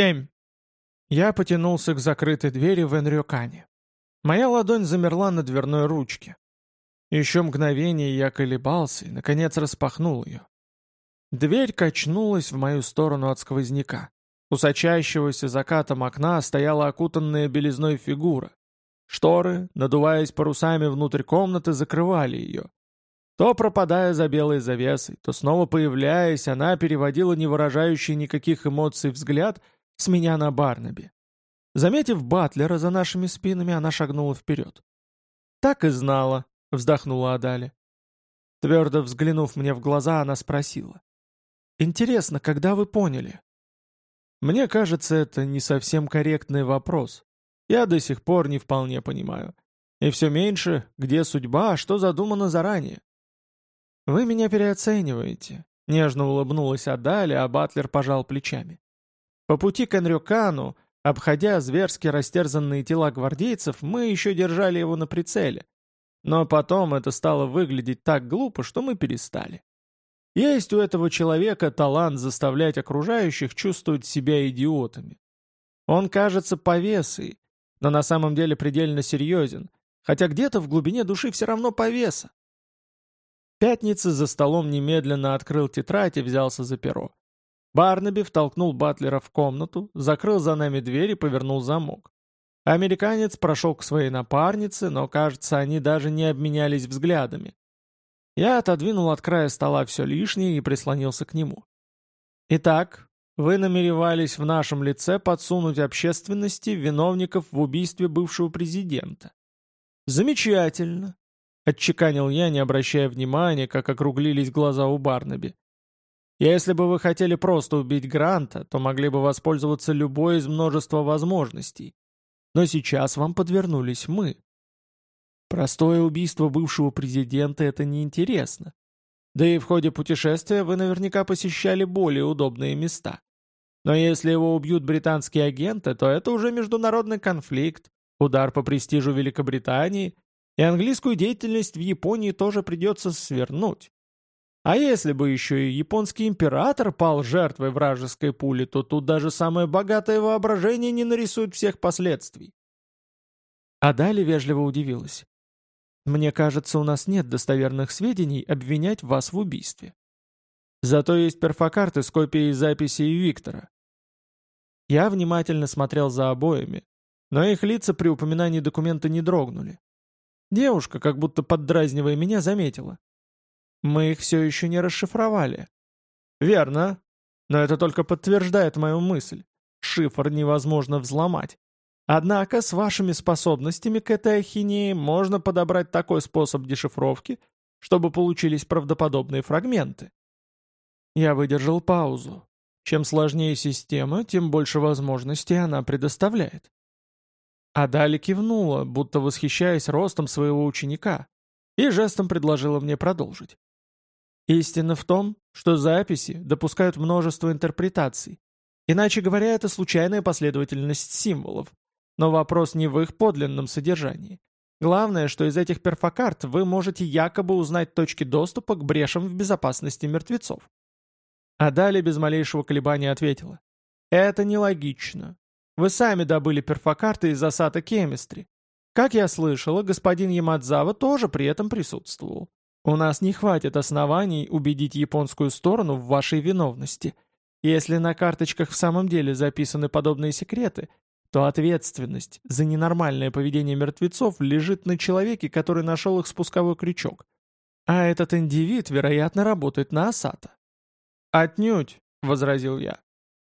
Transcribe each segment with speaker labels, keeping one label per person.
Speaker 1: Семь. Я потянулся к закрытой двери в Энрюкане. Моя ладонь замерла на дверной ручке. Еще мгновение я колебался и, наконец, распахнул ее. Дверь качнулась в мою сторону от сквозняка. У сочащегося закатом окна стояла окутанная белизной фигура. Шторы, надуваясь парусами внутрь комнаты, закрывали ее. То пропадая за белой завесой, то снова появляясь, она переводила не выражающий никаких эмоций взгляд с меня на Барнаби. Заметив Батлера за нашими спинами, она шагнула вперед. «Так и знала», — вздохнула Адали. Твердо взглянув мне в глаза, она спросила. «Интересно, когда вы поняли?» Мне кажется, это не совсем корректный вопрос. Я до сих пор не вполне понимаю. И все меньше, где судьба, а что задумано заранее. «Вы меня переоцениваете», — нежно улыбнулась Адали, а Батлер пожал плечами. По пути к Энрюкану, обходя зверски растерзанные тела гвардейцев, мы еще держали его на прицеле. Но потом это стало выглядеть так глупо, что мы перестали. Есть у этого человека талант заставлять окружающих чувствовать себя идиотами. Он кажется повесой, но на самом деле предельно серьезен, хотя где-то в глубине души все равно повеса. Пятница за столом немедленно открыл тетрадь и взялся за перо. Барнаби втолкнул Батлера в комнату, закрыл за нами дверь и повернул замок. Американец прошел к своей напарнице, но, кажется, они даже не обменялись взглядами. Я отодвинул от края стола все лишнее и прислонился к нему. «Итак, вы намеревались в нашем лице подсунуть общественности виновников в убийстве бывшего президента». «Замечательно», — отчеканил я, не обращая внимания, как округлились глаза у Барнаби. «Если бы вы хотели просто убить Гранта, то могли бы воспользоваться любой из множества возможностей. Но сейчас вам подвернулись мы. Простое убийство бывшего президента — это неинтересно. Да и в ходе путешествия вы наверняка посещали более удобные места. Но если его убьют британские агенты, то это уже международный конфликт, удар по престижу Великобритании, и английскую деятельность в Японии тоже придется свернуть. А если бы еще и японский император пал жертвой вражеской пули, то тут даже самое богатое воображение не нарисует всех последствий. А далее вежливо удивилась. Мне кажется, у нас нет достоверных сведений обвинять вас в убийстве. Зато есть перфокарты с копией записей Виктора. Я внимательно смотрел за обоями, но их лица при упоминании документа не дрогнули. Девушка, как будто поддразнивая меня, заметила. Мы их все еще не расшифровали. Верно, но это только подтверждает мою мысль. Шифр невозможно взломать. Однако с вашими способностями к этой ахинее можно подобрать такой способ дешифровки, чтобы получились правдоподобные фрагменты. Я выдержал паузу. Чем сложнее система, тем больше возможностей она предоставляет. А Дали кивнула, будто восхищаясь ростом своего ученика, и жестом предложила мне продолжить. Истина в том, что записи допускают множество интерпретаций. Иначе говоря, это случайная последовательность символов, но вопрос не в их подлинном содержании. Главное, что из этих перфокарт вы можете якобы узнать точки доступа к брешам в безопасности мертвецов. А далее без малейшего колебания ответила. Это нелогично. Вы сами добыли перфокарты из засада Кемистри. Как я слышала, господин Ямадзава тоже при этом присутствовал. У нас не хватит оснований убедить японскую сторону в вашей виновности. Если на карточках в самом деле записаны подобные секреты, то ответственность за ненормальное поведение мертвецов лежит на человеке, который нашел их спусковой крючок. А этот индивид, вероятно, работает на Асата. «Отнюдь», — возразил я.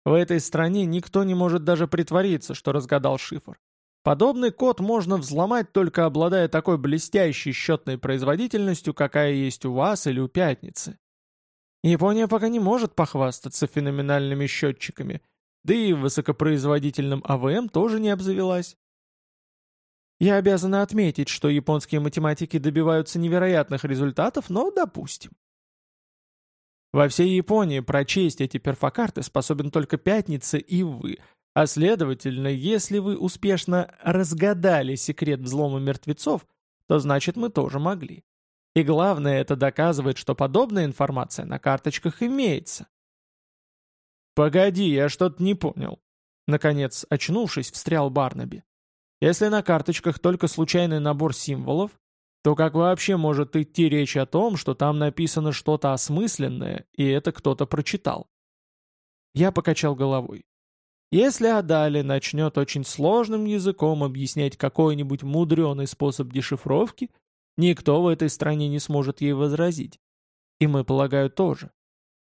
Speaker 1: «В этой стране никто не может даже притвориться, что разгадал шифр. Подобный код можно взломать, только обладая такой блестящей счетной производительностью, какая есть у вас или у Пятницы. Япония пока не может похвастаться феноменальными счетчиками — да и высокопроизводительным АВМ тоже не обзавелась. Я обязана отметить, что японские математики добиваются невероятных результатов, но допустим. Во всей Японии прочесть эти перфокарты способен только Пятница и вы, а следовательно, если вы успешно разгадали секрет взлома мертвецов, то значит мы тоже могли. И главное, это доказывает, что подобная информация на карточках имеется. «Погоди, я что-то не понял». Наконец, очнувшись, встрял Барнаби. Если на карточках только случайный набор символов, то как вообще может идти речь о том, что там написано что-то осмысленное, и это кто-то прочитал? Я покачал головой. Если Адали начнет очень сложным языком объяснять какой-нибудь мудреный способ дешифровки, никто в этой стране не сможет ей возразить. И мы, полагаю, тоже.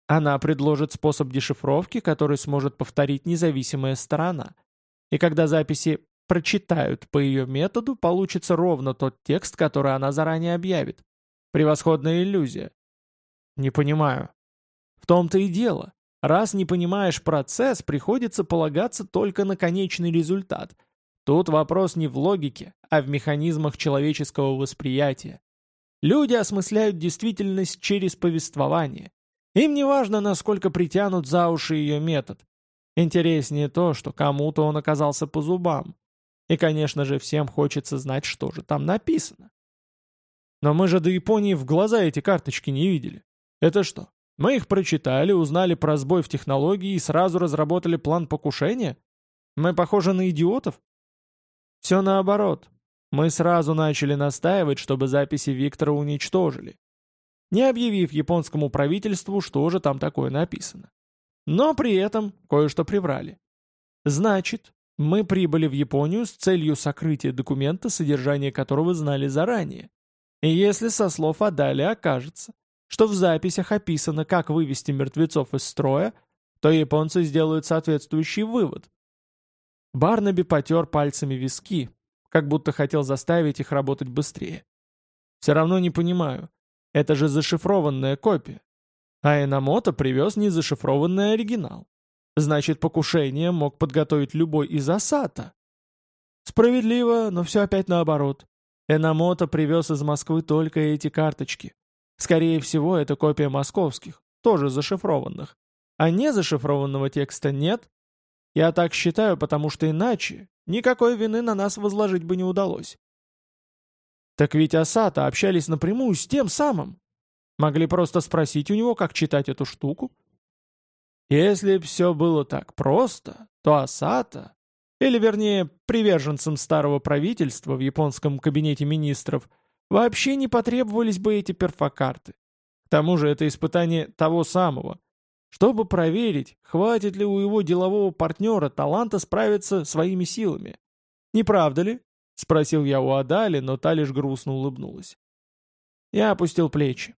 Speaker 1: Она предложит способ дешифровки, который сможет повторить независимая сторона. И когда записи прочитают по ее методу, получится ровно тот текст, который она заранее объявит. Превосходная иллюзия. Не понимаю. В том-то и дело. Раз не понимаешь процесс, приходится полагаться только на конечный результат. Тут вопрос не в логике, а в механизмах человеческого восприятия. Люди осмысляют действительность через повествование. Им не важно, насколько притянут за уши ее метод. Интереснее то, что кому-то он оказался по зубам. И, конечно же, всем хочется знать, что же там написано. Но мы же до Японии в глаза эти карточки не видели. Это что, мы их прочитали, узнали про сбой в технологии и сразу разработали план покушения? Мы похожи на идиотов? Все наоборот. Мы сразу начали настаивать, чтобы записи Виктора уничтожили, не объявив японскому правительству, что же там такое написано. Но при этом кое-что приврали. Значит, мы прибыли в Японию с целью сокрытия документа, содержание которого знали заранее. И если со слов Адали окажется, что в записях описано, как вывести мертвецов из строя, то японцы сделают соответствующий вывод. Барнаби потер пальцами виски, как будто хотел заставить их работать быстрее. Все равно не понимаю. Это же зашифрованная копия. А Энамото привез незашифрованный оригинал. Значит, покушение мог подготовить любой из Асата. Справедливо, но все опять наоборот. Энамото привез из Москвы только эти карточки. Скорее всего, это копия московских, тоже зашифрованных. А не зашифрованного текста нет. Я так считаю, потому что иначе никакой вины на нас возложить бы не удалось. Так ведь Асата общались напрямую с тем самым. Могли просто спросить у него, как читать эту штуку, если все было так просто, то Асата, или вернее приверженцам старого правительства в японском кабинете министров, вообще не потребовались бы эти перфокарты. К тому же это испытание того самого, чтобы проверить, хватит ли у его делового партнера таланта справиться своими силами. Не правда ли? — спросил я у Адали, но та лишь грустно улыбнулась. Я опустил плечи.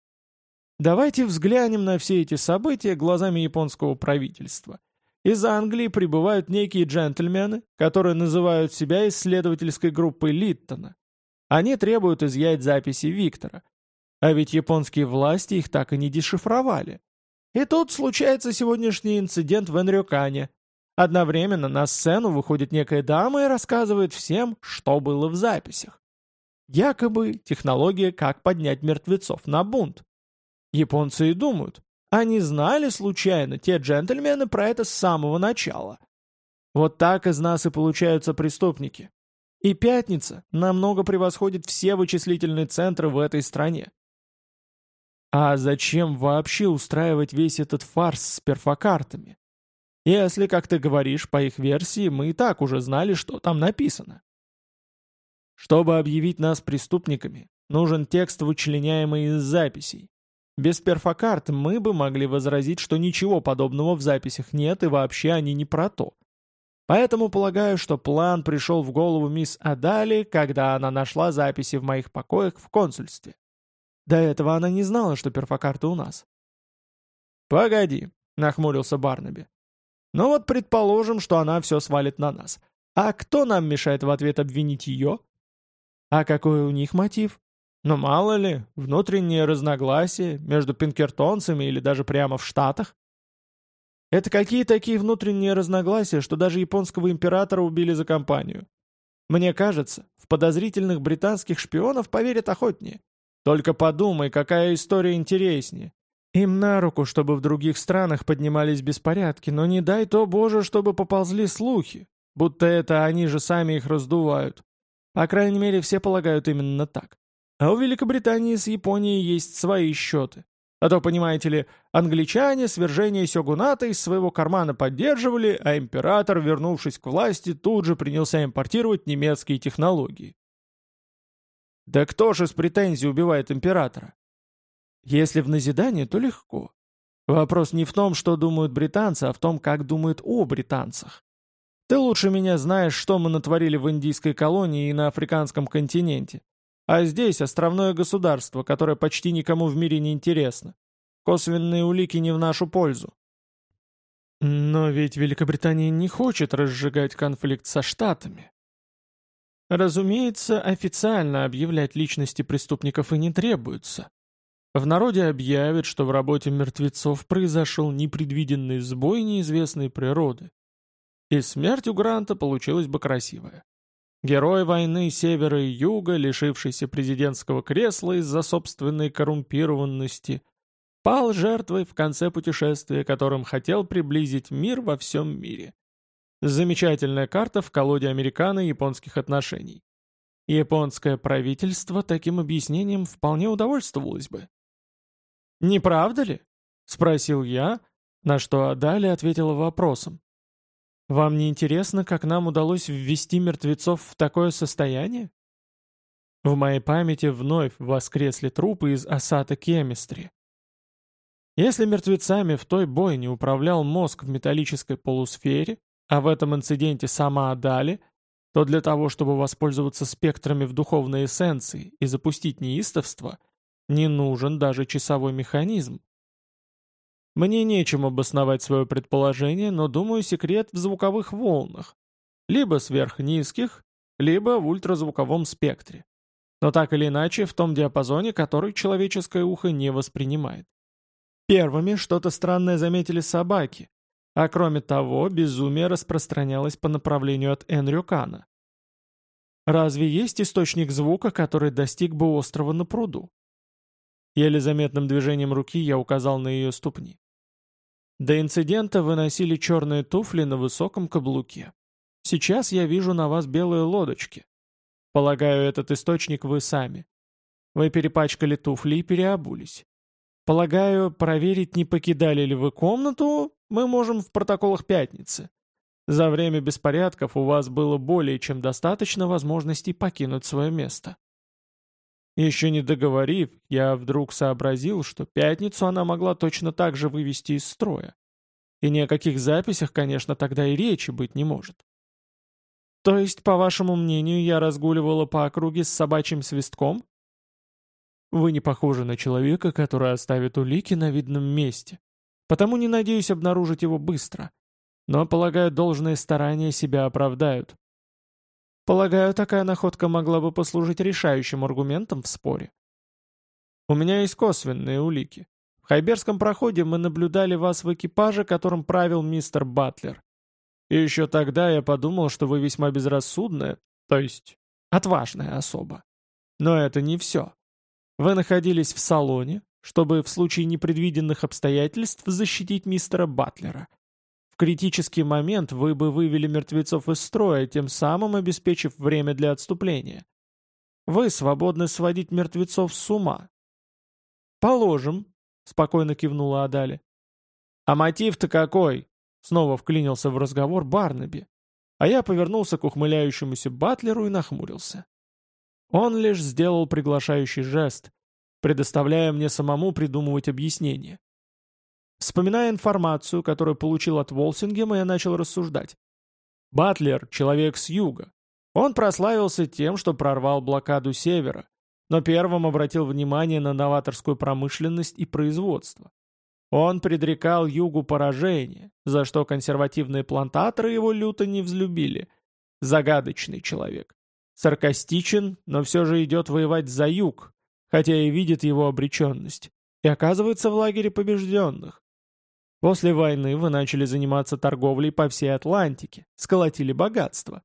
Speaker 1: Давайте взглянем на все эти события глазами японского правительства. Из Англии прибывают некие джентльмены, которые называют себя исследовательской группой Литтона. Они требуют изъять записи Виктора. А ведь японские власти их так и не дешифровали. И тут случается сегодняшний инцидент в Энрюкане. Одновременно на сцену выходит некая дама и рассказывает всем, что было в записях. Якобы технология «Как поднять мертвецов на бунт». Японцы и думают, они знали случайно те джентльмены про это с самого начала. Вот так из нас и получаются преступники. И пятница намного превосходит все вычислительные центры в этой стране. А зачем вообще устраивать весь этот фарс с перфокартами? Если, как ты говоришь, по их версии, мы и так уже знали, что там написано. Чтобы объявить нас преступниками, нужен текст, вычленяемый из записей. Без перфокарт мы бы могли возразить, что ничего подобного в записях нет и вообще они не про то. Поэтому полагаю, что план пришел в голову мисс Адали, когда она нашла записи в моих покоях в консульстве. До этого она не знала, что перфокарты у нас. «Погоди», — нахмурился Барнаби. «Ну вот предположим, что она все свалит на нас. А кто нам мешает в ответ обвинить ее?» «А какой у них мотив?» Но мало ли, внутренние разногласия между пинкертонцами или даже прямо в Штатах. Это какие такие внутренние разногласия, что даже японского императора убили за компанию? Мне кажется, в подозрительных британских шпионов поверят охотнее. Только подумай, какая история интереснее. Им на руку, чтобы в других странах поднимались беспорядки, но не дай то, Боже, чтобы поползли слухи, будто это они же сами их раздувают. По крайней мере, все полагают именно так. А у Великобритании с Японией есть свои счеты. А то, понимаете ли, англичане свержение сёгуната из своего кармана поддерживали, а император, вернувшись к власти, тут же принялся импортировать немецкие технологии. Да кто же с претензией убивает императора? Если в назидание, то легко. Вопрос не в том, что думают британцы, а в том, как думают о британцах. Ты лучше меня знаешь, что мы натворили в индийской колонии и на африканском континенте. А здесь островное государство, которое почти никому в мире не интересно. Косвенные улики не в нашу пользу. Но ведь Великобритания не хочет разжигать конфликт со Штатами. Разумеется, официально объявлять личности преступников и не требуется. В народе объявят, что в работе мертвецов произошел непредвиденный сбой неизвестной природы. И смерть у Гранта получилась бы красивая. Герой войны Севера и Юга, лишившийся президентского кресла из-за собственной коррумпированности, пал жертвой в конце путешествия, которым хотел приблизить мир во всем мире. Замечательная карта в колоде американо-японских отношений. Японское правительство таким объяснением вполне удовольствовалось бы. «Не правда ли?» — спросил я, на что Адали ответила вопросом. Вам не интересно, как нам удалось ввести мертвецов в такое состояние? В моей памяти вновь воскресли трупы из Асата Кемистри. Если мертвецами в той бойне управлял мозг в металлической полусфере, а в этом инциденте сама Адали, то для того, чтобы воспользоваться спектрами в духовной эссенции и запустить неистовство, не нужен даже часовой механизм, мне нечем обосновать свое предположение, но думаю, секрет в звуковых волнах. Либо сверхнизких, либо в ультразвуковом спектре. Но так или иначе, в том диапазоне, который человеческое ухо не воспринимает. Первыми что-то странное заметили собаки, а кроме того, безумие распространялось по направлению от Энрюкана. Разве есть источник звука, который достиг бы острова на пруду? Еле заметным движением руки я указал на ее ступни. До инцидента вы носили черные туфли на высоком каблуке. Сейчас я вижу на вас белые лодочки. Полагаю, этот источник вы сами. Вы перепачкали туфли и переобулись. Полагаю, проверить, не покидали ли вы комнату, мы можем в протоколах пятницы. За время беспорядков у вас было более чем достаточно возможностей покинуть свое место. Еще не договорив, я вдруг сообразил, что пятницу она могла точно так же вывести из строя. И ни о каких записях, конечно, тогда и речи быть не может. То есть, по вашему мнению, я разгуливала по округе с собачьим свистком? Вы не похожи на человека, который оставит улики на видном месте. Потому не надеюсь обнаружить его быстро. Но, полагаю, должные старания себя оправдают. Полагаю, такая находка могла бы послужить решающим аргументом в споре. У меня есть косвенные улики. В Хайберском проходе мы наблюдали вас в экипаже, которым правил мистер Батлер. И еще тогда я подумал, что вы весьма безрассудная, то есть отважная особа. Но это не все. Вы находились в салоне, чтобы в случае непредвиденных обстоятельств защитить мистера Батлера – критический момент вы бы вывели мертвецов из строя, тем самым обеспечив время для отступления. Вы свободны сводить мертвецов с ума. Положим, спокойно кивнула Адали. А мотив-то какой? Снова вклинился в разговор Барнаби. А я повернулся к ухмыляющемуся Батлеру и нахмурился. Он лишь сделал приглашающий жест, предоставляя мне самому придумывать объяснение. Вспоминая информацию, которую получил от Волсингема, я начал рассуждать. Батлер — человек с юга. Он прославился тем, что прорвал блокаду Севера, но первым обратил внимание на новаторскую промышленность и производство. Он предрекал югу поражение, за что консервативные плантаторы его люто не взлюбили. Загадочный человек. Саркастичен, но все же идет воевать за юг, хотя и видит его обреченность. И оказывается в лагере побежденных. После войны вы начали заниматься торговлей по всей Атлантике, сколотили богатство.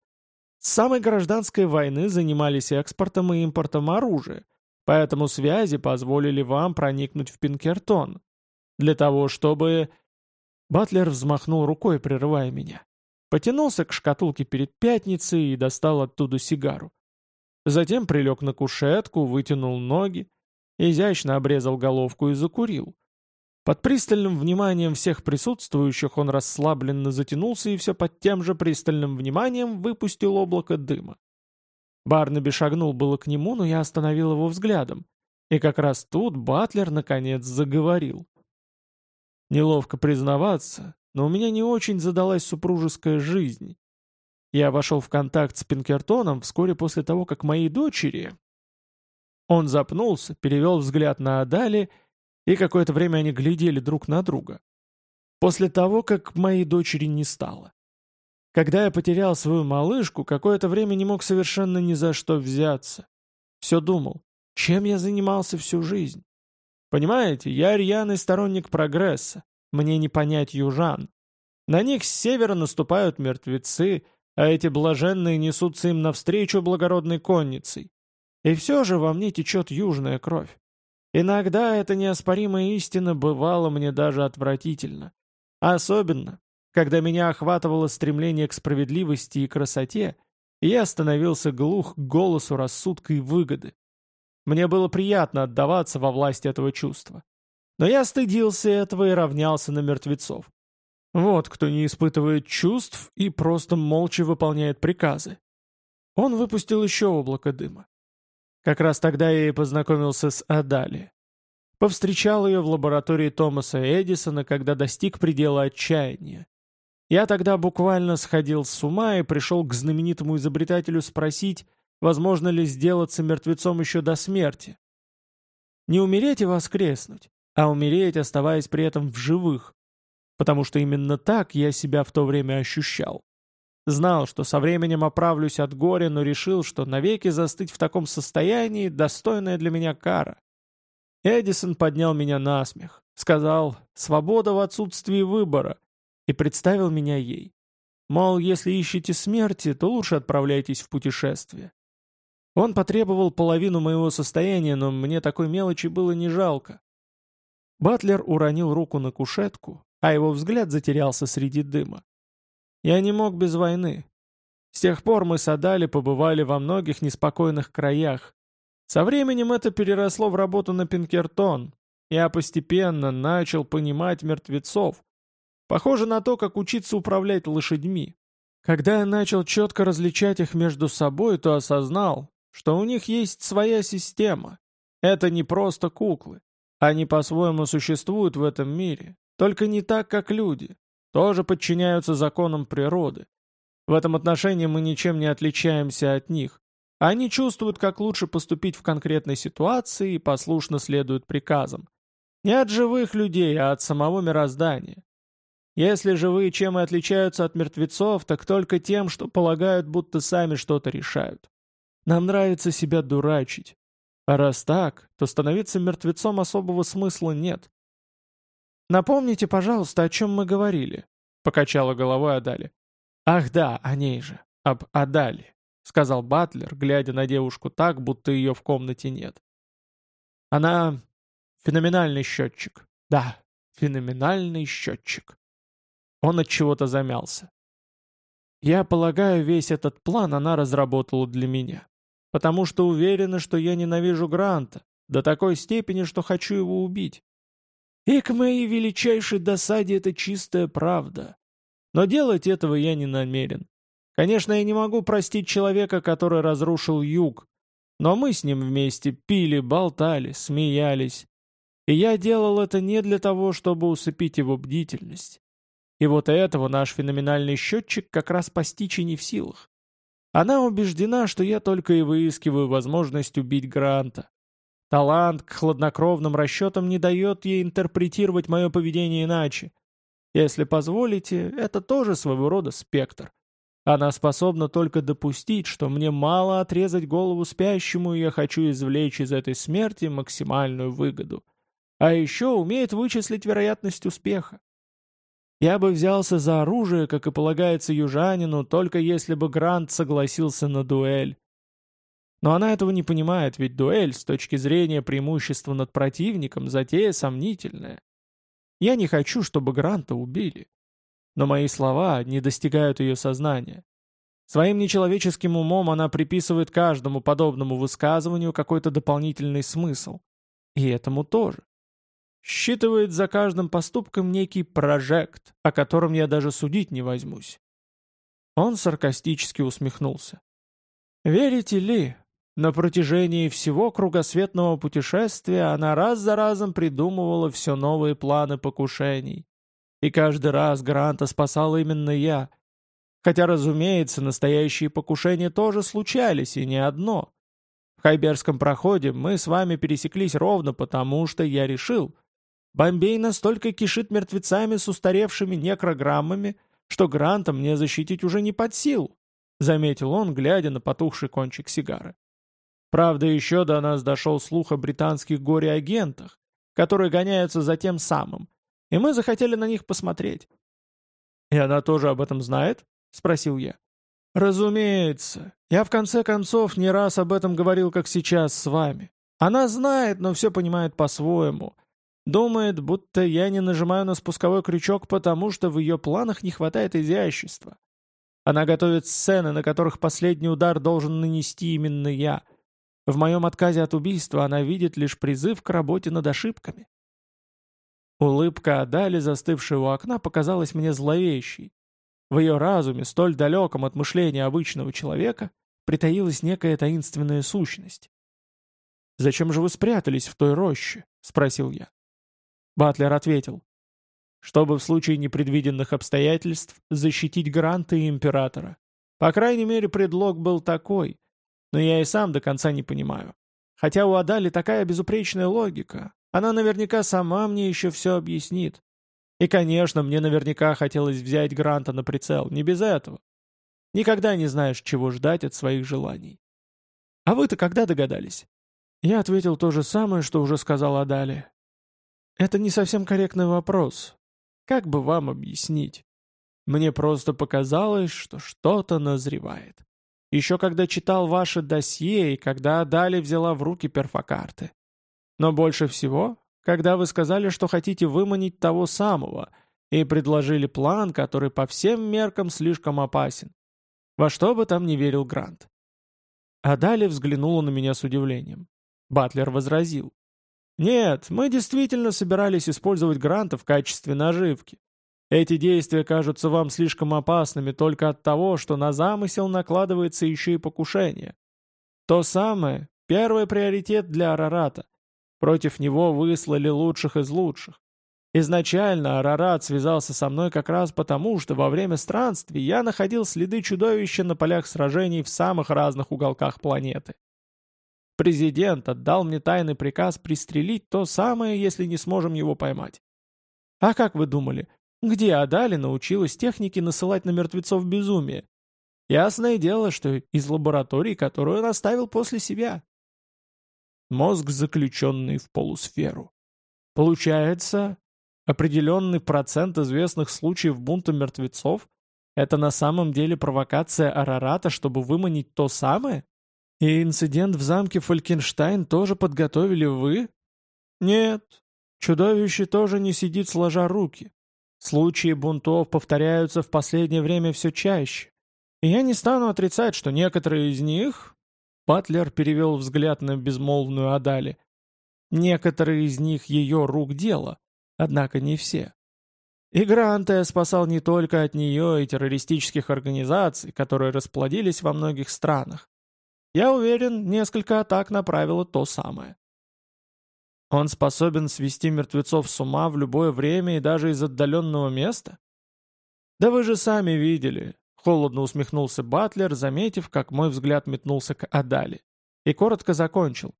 Speaker 1: С самой гражданской войны занимались экспортом и импортом оружия, поэтому связи позволили вам проникнуть в Пинкертон. Для того, чтобы... Батлер взмахнул рукой, прерывая меня. Потянулся к шкатулке перед пятницей и достал оттуда сигару. Затем прилег на кушетку, вытянул ноги, изящно обрезал головку и закурил Под пристальным вниманием всех присутствующих он расслабленно затянулся и все под тем же пристальным вниманием выпустил облако дыма. Барнаби шагнул было к нему, но я остановил его взглядом. И как раз тут Батлер наконец заговорил. Неловко признаваться, но у меня не очень задалась супружеская жизнь. Я вошел в контакт с Пинкертоном вскоре после того, как моей дочери... Он запнулся, перевел взгляд на Адали и какое-то время они глядели друг на друга. После того, как моей дочери не стало. Когда я потерял свою малышку, какое-то время не мог совершенно ни за что взяться. Все думал, чем я занимался всю жизнь. Понимаете, я рьяный сторонник прогресса. Мне не понять южан. На них с севера наступают мертвецы, а эти блаженные несутся им навстречу благородной конницей. И все же во мне течет южная кровь. Иногда эта неоспоримая истина бывала мне даже отвратительно. Особенно, когда меня охватывало стремление к справедливости и красоте, я становился глух к голосу рассудка и выгоды. Мне было приятно отдаваться во власть этого чувства. Но я стыдился этого и равнялся на мертвецов. Вот кто не испытывает чувств и просто молча выполняет приказы. Он выпустил еще облако дыма. Как раз тогда я и познакомился с Адали. Повстречал ее в лаборатории Томаса Эдисона, когда достиг предела отчаяния. Я тогда буквально сходил с ума и пришел к знаменитому изобретателю спросить, возможно ли сделаться мертвецом еще до смерти. Не умереть и воскреснуть, а умереть, оставаясь при этом в живых, потому что именно так я себя в то время ощущал. Знал, что со временем оправлюсь от горя, но решил, что навеки застыть в таком состоянии – достойная для меня кара. Эдисон поднял меня на смех, сказал «свобода в отсутствии выбора» и представил меня ей. Мол, если ищете смерти, то лучше отправляйтесь в путешествие. Он потребовал половину моего состояния, но мне такой мелочи было не жалко. Батлер уронил руку на кушетку, а его взгляд затерялся среди дыма. Я не мог без войны. С тех пор мы с Адали побывали во многих неспокойных краях. Со временем это переросло в работу на Пинкертон. Я постепенно начал понимать мертвецов. Похоже на то, как учиться управлять лошадьми. Когда я начал четко различать их между собой, то осознал, что у них есть своя система. Это не просто куклы. Они по-своему существуют в этом мире, только не так, как люди тоже подчиняются законам природы. В этом отношении мы ничем не отличаемся от них. Они чувствуют, как лучше поступить в конкретной ситуации и послушно следуют приказам. Не от живых людей, а от самого мироздания. Если живые чем и отличаются от мертвецов, так только тем, что полагают, будто сами что-то решают. Нам нравится себя дурачить. А раз так, то становиться мертвецом особого смысла нет. «Напомните, пожалуйста, о чем мы говорили», — покачала головой Адали. «Ах да, о ней же, об Адали», — сказал Батлер, глядя на девушку так, будто ее в комнате нет. «Она феноменальный счетчик. Да, феноменальный счетчик». Он от чего-то замялся. «Я полагаю, весь этот план она разработала для меня, потому что уверена, что я ненавижу Гранта до такой степени, что хочу его убить. И к моей величайшей досаде это чистая правда. Но делать этого я не намерен. Конечно, я не могу простить человека, который разрушил юг, но мы с ним вместе пили, болтали, смеялись. И я делал это не для того, чтобы усыпить его бдительность. И вот этого наш феноменальный счетчик как раз постичь и не в силах. Она убеждена, что я только и выискиваю возможность убить Гранта. Талант к хладнокровным расчетам не дает ей интерпретировать мое поведение иначе. Если позволите, это тоже своего рода спектр. Она способна только допустить, что мне мало отрезать голову спящему, и я хочу извлечь из этой смерти максимальную выгоду. А еще умеет вычислить вероятность успеха. Я бы взялся за оружие, как и полагается южанину, только если бы Грант согласился на дуэль. Но она этого не понимает, ведь дуэль с точки зрения преимущества над противником затея сомнительная. Я не хочу, чтобы Гранта убили. Но мои слова не достигают ее сознания. Своим нечеловеческим умом она приписывает каждому подобному высказыванию какой-то дополнительный смысл. И этому тоже. считывает за каждым поступком некий прожект, о котором я даже судить не возьмусь. Он саркастически усмехнулся. Верите ли, на протяжении всего кругосветного путешествия она раз за разом придумывала все новые планы покушений. И каждый раз Гранта спасал именно я. Хотя, разумеется, настоящие покушения тоже случались, и не одно. В Хайберском проходе мы с вами пересеклись ровно потому, что я решил. Бомбей настолько кишит мертвецами с устаревшими некрограммами, что Гранта мне защитить уже не под силу, заметил он, глядя на потухший кончик сигары. Правда, еще до нас дошел слух о британских горе-агентах, которые гоняются за тем самым, и мы захотели на них посмотреть. «И она тоже об этом знает?» — спросил я. «Разумеется. Я в конце концов не раз об этом говорил, как сейчас с вами. Она знает, но все понимает по-своему. Думает, будто я не нажимаю на спусковой крючок, потому что в ее планах не хватает изящества. Она готовит сцены, на которых последний удар должен нанести именно я — в моем отказе от убийства она видит лишь призыв к работе над ошибками. Улыбка Адали, застывшая у окна, показалась мне зловещей. В ее разуме, столь далеком от мышления обычного человека, притаилась некая таинственная сущность. «Зачем же вы спрятались в той роще?» — спросил я. Батлер ответил. «Чтобы в случае непредвиденных обстоятельств защитить гранты и императора. По крайней мере, предлог был такой — но я и сам до конца не понимаю. Хотя у Адали такая безупречная логика, она наверняка сама мне еще все объяснит. И, конечно, мне наверняка хотелось взять Гранта на прицел, не без этого. Никогда не знаешь, чего ждать от своих желаний. А вы-то когда догадались? Я ответил то же самое, что уже сказал Адали. Это не совсем корректный вопрос. Как бы вам объяснить? Мне просто показалось, что что-то назревает. Еще когда читал ваше досье и когда Дали взяла в руки перфокарты. Но больше всего, когда вы сказали, что хотите выманить того самого, и предложили план, который по всем меркам слишком опасен. Во что бы там ни верил Грант. А Дали взглянула на меня с удивлением. Батлер возразил. «Нет, мы действительно собирались использовать Гранта в качестве наживки. Эти действия кажутся вам слишком опасными только от того, что на замысел накладывается еще и покушение. То самое, первый приоритет для Арарата. Против него выслали лучших из лучших. Изначально Арарат связался со мной как раз потому, что во время странствий я находил следы чудовища на полях сражений в самых разных уголках планеты. Президент отдал мне тайный приказ пристрелить то самое, если не сможем его поймать. А как вы думали, где Адали научилась технике насылать на мертвецов безумие? Ясное дело, что из лаборатории, которую он оставил после себя. Мозг, заключенный в полусферу. Получается, определенный процент известных случаев бунта мертвецов — это на самом деле провокация Арарата, чтобы выманить то самое? И инцидент в замке Фолькенштайн тоже подготовили вы? Нет, чудовище тоже не сидит сложа руки. Случаи бунтов повторяются в последнее время все чаще. И я не стану отрицать, что некоторые из них... Батлер перевел взгляд на безмолвную Адали. Некоторые из них ее рук дело, однако не все. И Гранте спасал не только от нее и террористических организаций, которые расплодились во многих странах. Я уверен, несколько атак направило то самое. Он способен свести мертвецов с ума в любое время и даже из отдаленного места? Да вы же сами видели, холодно усмехнулся Батлер, заметив, как мой взгляд метнулся к Адали. И коротко закончил.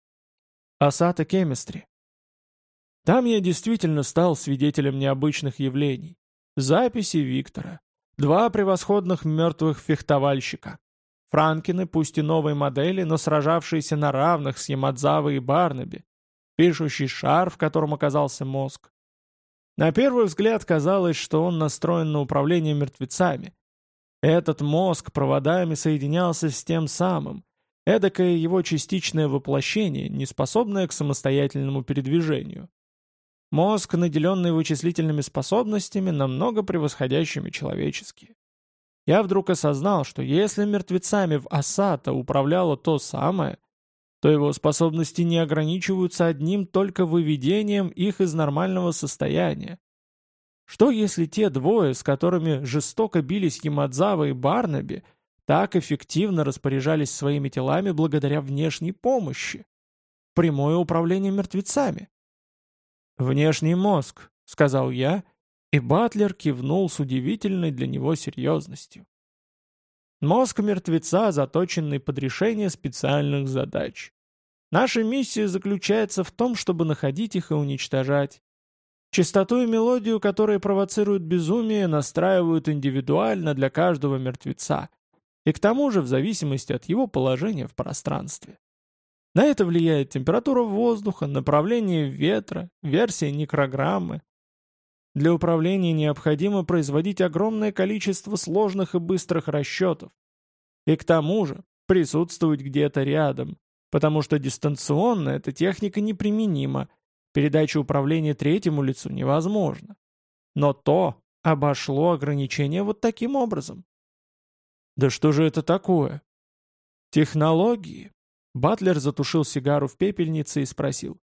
Speaker 1: Асата Кемистри. Там я действительно стал свидетелем необычных явлений. Записи Виктора. Два превосходных мертвых фехтовальщика. Франкины, пусть и новой модели, но сражавшиеся на равных с Ямадзавой и Барнаби пишущий шар, в котором оказался мозг. На первый взгляд казалось, что он настроен на управление мертвецами. Этот мозг проводами соединялся с тем самым, эдакое его частичное воплощение, не способное к самостоятельному передвижению. Мозг, наделенный вычислительными способностями, намного превосходящими человеческие. Я вдруг осознал, что если мертвецами в Асата управляло то самое, то его способности не ограничиваются одним только выведением их из нормального состояния. Что если те двое, с которыми жестоко бились Ямадзава и Барнаби, так эффективно распоряжались своими телами благодаря внешней помощи? Прямое управление мертвецами. «Внешний мозг», — сказал я, и Батлер кивнул с удивительной для него серьезностью. Мозг мертвеца, заточенный под решение специальных задач. Наша миссия заключается в том, чтобы находить их и уничтожать. Частоту и мелодию, которые провоцируют безумие, настраивают индивидуально для каждого мертвеца, и к тому же в зависимости от его положения в пространстве. На это влияет температура воздуха, направление ветра, версия некрограммы. Для управления необходимо производить огромное количество сложных и быстрых расчетов. И к тому же присутствовать где-то рядом, потому что дистанционно эта техника неприменима, Передача управления третьему лицу невозможна. Но то обошло ограничение вот таким образом. Да что же это такое? Технологии. Батлер затушил сигару в пепельнице и спросил.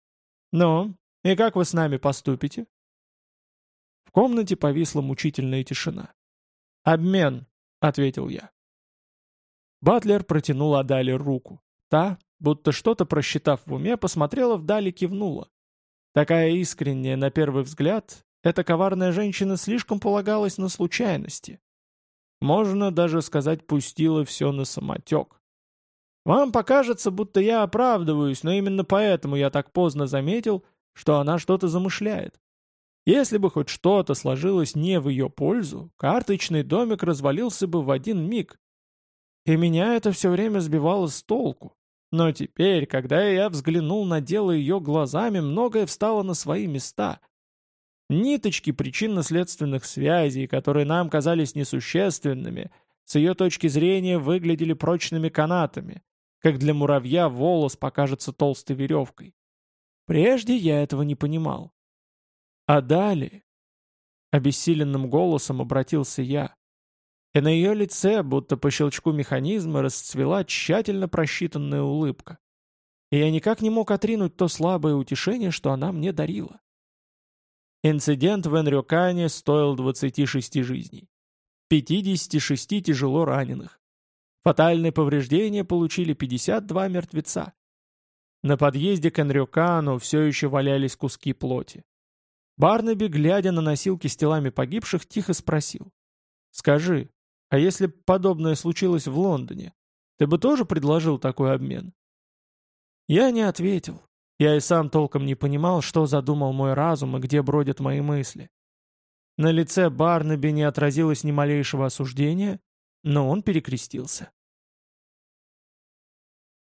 Speaker 1: «Ну, и как вы с нами поступите?» Комнате повисла мучительная тишина. «Обмен», — ответил я. Батлер протянул Адали руку. Та, будто что-то просчитав в уме, посмотрела вдали и кивнула. Такая искренняя, на первый взгляд, эта коварная женщина слишком полагалась на случайности. Можно даже сказать, пустила все на самотек. Вам покажется, будто я оправдываюсь, но именно поэтому я так поздно заметил, что она что-то замышляет. Если бы хоть что-то сложилось не в ее пользу, карточный домик развалился бы в один миг. И меня это все время сбивало с толку. Но теперь, когда я взглянул на дело ее глазами, многое встало на свои места. Ниточки причинно-следственных связей, которые нам казались несущественными, с ее точки зрения выглядели прочными канатами, как для муравья волос покажется толстой веревкой. Прежде я этого не понимал. А далее... Обессиленным голосом обратился я и на ее лице, будто по щелчку механизма, расцвела тщательно просчитанная улыбка. И я никак не мог отринуть то слабое утешение, что она мне дарила. Инцидент в Энрюкане стоил 26 жизней. 56 тяжело раненых. Фатальные повреждения получили 52 мертвеца. На подъезде к Энрюкану все еще валялись куски плоти. Барнаби, глядя на носилки с телами погибших, тихо спросил. «Скажи, а если подобное случилось в Лондоне, ты бы тоже предложил такой обмен? Я не ответил. Я и сам толком не понимал, что задумал мой разум и где бродят мои мысли. На лице Барнаби не отразилось ни малейшего осуждения, но он перекрестился.